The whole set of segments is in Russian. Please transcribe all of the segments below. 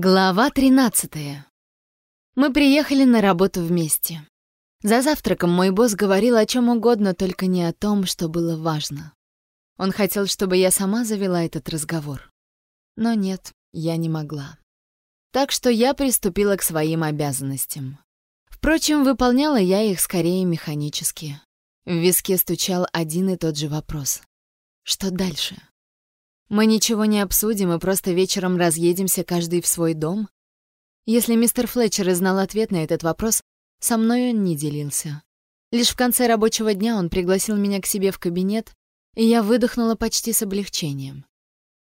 Глава 13. Мы приехали на работу вместе. За завтраком мой босс говорил о чем угодно, только не о том, что было важно. Он хотел, чтобы я сама завела этот разговор. Но нет, я не могла. Так что я приступила к своим обязанностям. Впрочем, выполняла я их скорее механически. В виске стучал один и тот же вопрос. Что дальше? Мы ничего не обсудим и просто вечером разъедемся каждый в свой дом? Если мистер Флетчер и знал ответ на этот вопрос, со мной он не делился. Лишь в конце рабочего дня он пригласил меня к себе в кабинет, и я выдохнула почти с облегчением.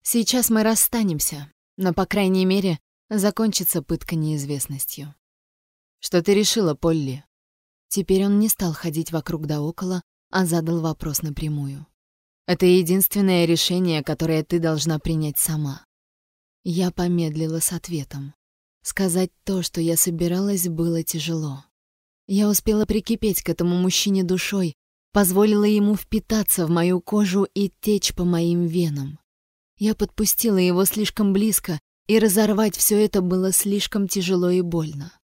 Сейчас мы расстанемся, но, по крайней мере, закончится пытка неизвестностью. «Что ты решила, Полли?» Теперь он не стал ходить вокруг да около, а задал вопрос напрямую. Это единственное решение, которое ты должна принять сама. Я помедлила с ответом. Сказать то, что я собиралась, было тяжело. Я успела прикипеть к этому мужчине душой, позволила ему впитаться в мою кожу и течь по моим венам. Я подпустила его слишком близко, и разорвать все это было слишком тяжело и больно.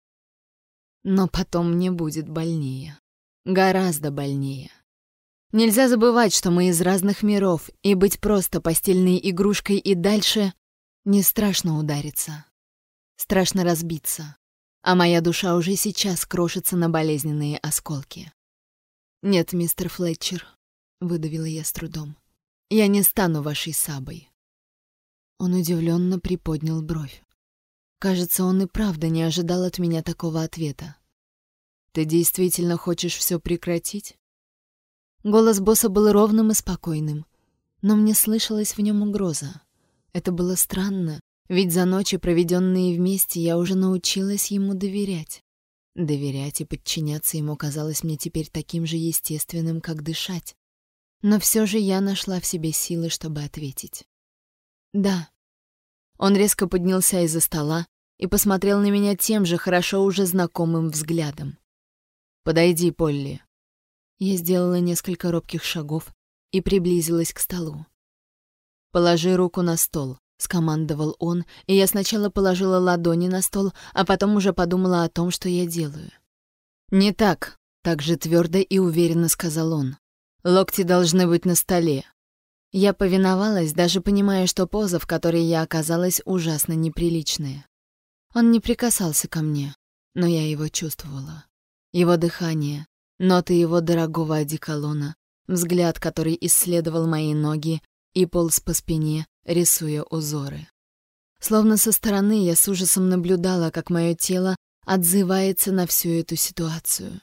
Но потом мне будет больнее. Гораздо больнее. Нельзя забывать, что мы из разных миров, и быть просто постельной игрушкой и дальше не страшно удариться. Страшно разбиться. А моя душа уже сейчас крошится на болезненные осколки. «Нет, мистер Флетчер», — выдавила я с трудом, — «я не стану вашей сабой». Он удивленно приподнял бровь. Кажется, он и правда не ожидал от меня такого ответа. «Ты действительно хочешь все прекратить?» Голос босса был ровным и спокойным, но мне слышалась в нем угроза. Это было странно, ведь за ночи, проведенные вместе, я уже научилась ему доверять. Доверять и подчиняться ему казалось мне теперь таким же естественным, как дышать. Но все же я нашла в себе силы, чтобы ответить. «Да». Он резко поднялся из-за стола и посмотрел на меня тем же хорошо уже знакомым взглядом. «Подойди, Полли», я сделала несколько робких шагов и приблизилась к столу. «Положи руку на стол», — скомандовал он, и я сначала положила ладони на стол, а потом уже подумала о том, что я делаю. «Не так», — так же твердо и уверенно сказал он. «Локти должны быть на столе». Я повиновалась, даже понимая, что поза, в которой я оказалась, ужасно неприличная. Он не прикасался ко мне, но я его чувствовала. Его дыхание, ноты его дорогого одеколона, взгляд, который исследовал мои ноги и полз по спине, рисуя узоры. Словно со стороны я с ужасом наблюдала, как мое тело отзывается на всю эту ситуацию.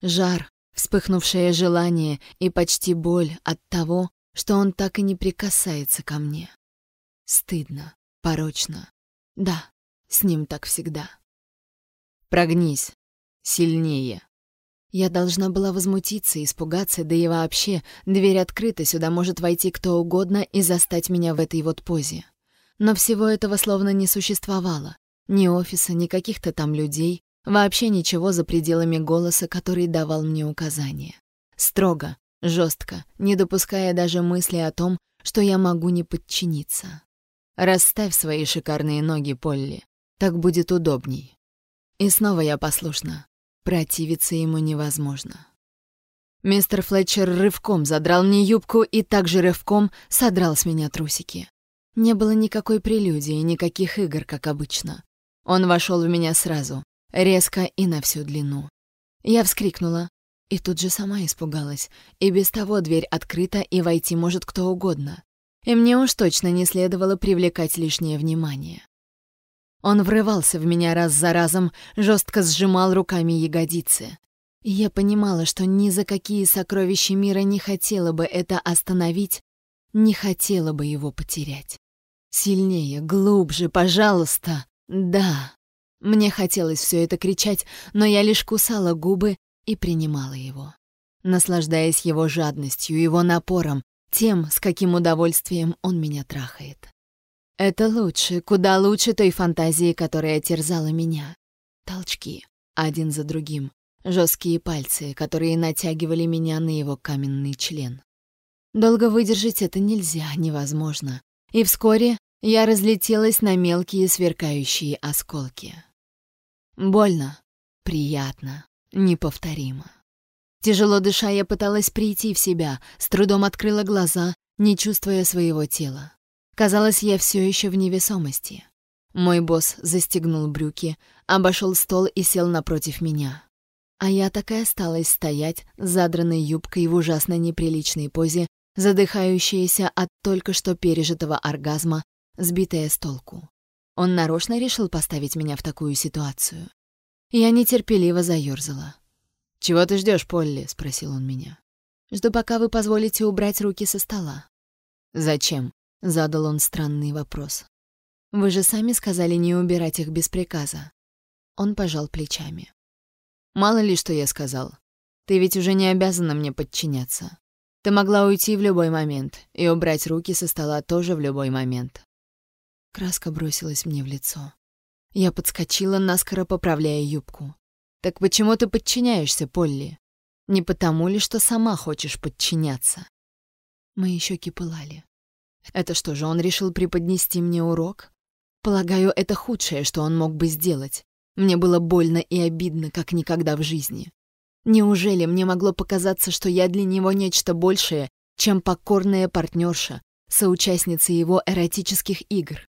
Жар, вспыхнувшее желание и почти боль от того, что он так и не прикасается ко мне. Стыдно, порочно. Да, с ним так всегда. Прогнись. Сильнее. Я должна была возмутиться, испугаться, да и вообще, дверь открыта, сюда может войти кто угодно и застать меня в этой вот позе. Но всего этого словно не существовало. Ни офиса, ни каких-то там людей, вообще ничего за пределами голоса, который давал мне указания. Строго, жестко, не допуская даже мысли о том, что я могу не подчиниться. «Расставь свои шикарные ноги, Полли. Так будет удобней». И снова я послушна. Противиться ему невозможно. Мистер Флетчер рывком задрал мне юбку и также рывком содрал с меня трусики. Не было никакой прелюдии, никаких игр, как обычно. Он вошел в меня сразу, резко и на всю длину. Я вскрикнула и тут же сама испугалась. И без того дверь открыта, и войти может кто угодно. И мне уж точно не следовало привлекать лишнее внимание. Он врывался в меня раз за разом, жестко сжимал руками ягодицы. Я понимала, что ни за какие сокровища мира не хотела бы это остановить, не хотела бы его потерять. Сильнее, глубже, пожалуйста. Да. Мне хотелось все это кричать, но я лишь кусала губы и принимала его, наслаждаясь его жадностью, его напором, тем, с каким удовольствием он меня трахает. Это лучше, куда лучше той фантазии, которая терзала меня. Толчки, один за другим, жесткие пальцы, которые натягивали меня на его каменный член. Долго выдержать это нельзя, невозможно. И вскоре Я разлетелась на мелкие сверкающие осколки. Больно, приятно, неповторимо. Тяжело дыша, я пыталась прийти в себя, с трудом открыла глаза, не чувствуя своего тела. Казалось, я все еще в невесомости. Мой босс застегнул брюки, обошел стол и сел напротив меня. А я так и осталась стоять, задранной юбкой в ужасно неприличной позе, задыхающаяся от только что пережитого оргазма, сбитая с толку. Он нарочно решил поставить меня в такую ситуацию. Я нетерпеливо заёрзала. «Чего ты ждешь, Полли?» — спросил он меня. «Жду, пока вы позволите убрать руки со стола». «Зачем?» — задал он странный вопрос. «Вы же сами сказали не убирать их без приказа». Он пожал плечами. «Мало ли, что я сказал. Ты ведь уже не обязана мне подчиняться. Ты могла уйти в любой момент и убрать руки со стола тоже в любой момент». Краска бросилась мне в лицо. Я подскочила, наскоро поправляя юбку. Так почему ты подчиняешься, Полли? Не потому ли, что сама хочешь подчиняться? Мои щеки пылали. Это что же, он решил преподнести мне урок? Полагаю, это худшее, что он мог бы сделать. Мне было больно и обидно, как никогда в жизни. Неужели мне могло показаться, что я для него нечто большее, чем покорная партнерша, соучастница его эротических игр?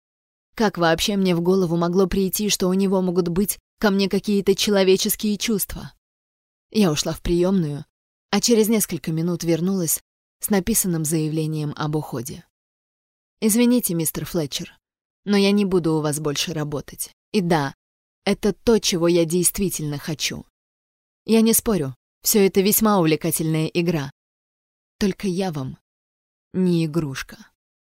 Как вообще мне в голову могло прийти, что у него могут быть ко мне какие-то человеческие чувства. Я ушла в приемную, а через несколько минут вернулась с написанным заявлением об уходе. «Извините, мистер Флетчер, но я не буду у вас больше работать. И да, это то, чего я действительно хочу. Я не спорю, все это весьма увлекательная игра. Только я вам не игрушка».